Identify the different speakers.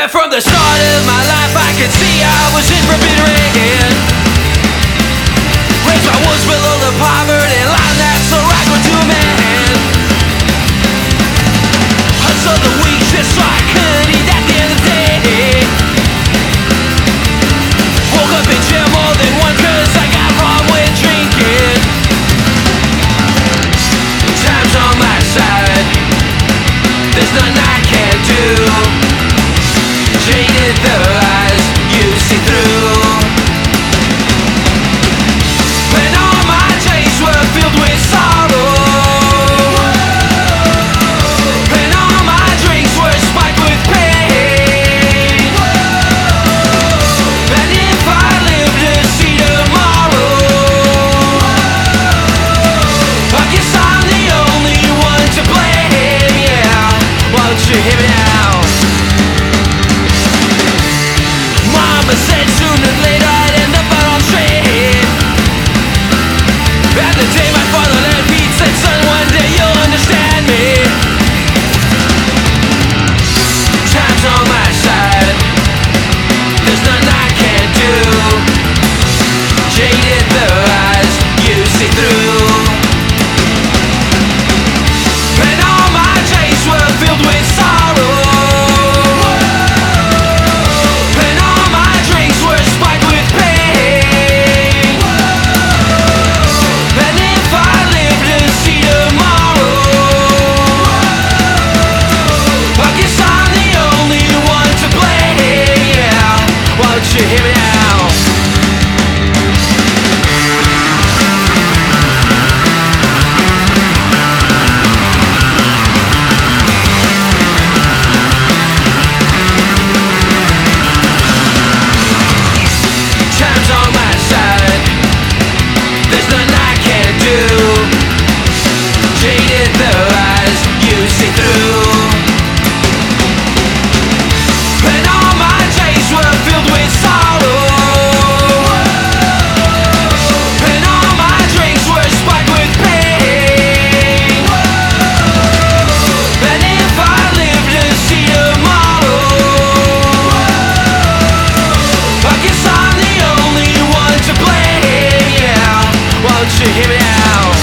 Speaker 1: And from the start of my life, I could see I was in forbidden rain. Raised my woods below the poverty line, that's the right one to a man. Hustle the week just so I could eat at the end of the day. Woke up in jail more than once cause I got wrong with drinking. Time's on my side, there's nothing the lies you see through. should hear me now